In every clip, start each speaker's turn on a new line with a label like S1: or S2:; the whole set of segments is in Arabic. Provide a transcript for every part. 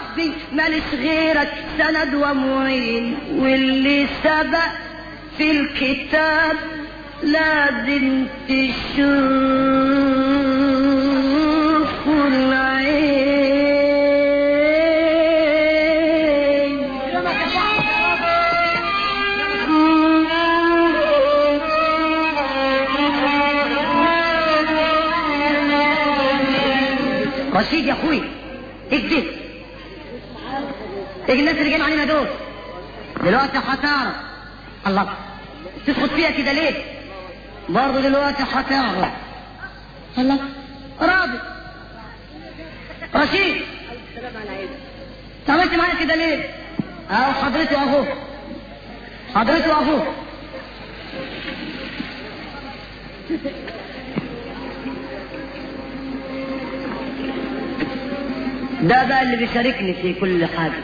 S1: ربي مالش غيرك سند ومعين واللي سبق في الكتاب لازم تشوف العين. رشيد يا أخوي اكذب إيه الناس اللي جايين علينا دول دلوقتي هتعرف الله. تسقط فيها كده ليه؟ برضه دلوقتي هتعرف الله. راضي. رشيد. عملت معايا كده ليه؟ أهو حضرتي اهو حضرتي اهو ده بقى اللي بيشاركني في كل حاجة.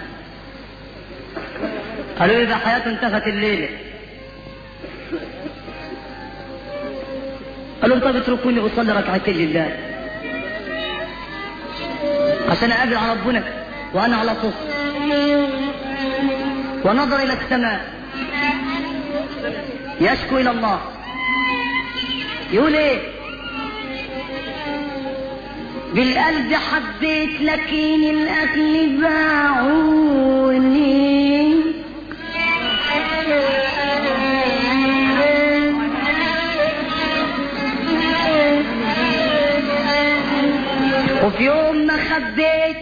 S1: قالوا لي ده حياته انتهت الليلة. قالوا طب اتركوني أصلي ركعتين لله. عشان اقابل على ربنا وأنا على طول. ونظر إلى السماء. يشكو إلى الله. يقول إيه؟ بالقلب حبيت لكن الاهل باعوني. وفي يوم ما خبيت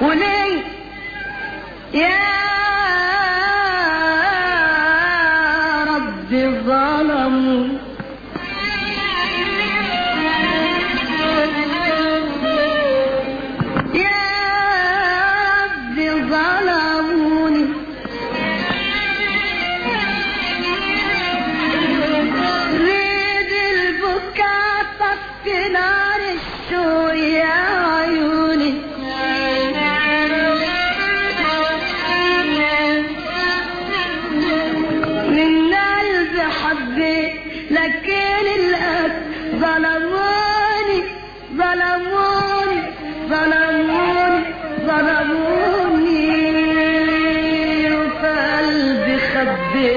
S1: وليه يا رب ظلموا كنار السور يا عيوني من قلب حبي لكن الأب ظلموني ظلموني ظلموني ظلموني. وقلبي خبي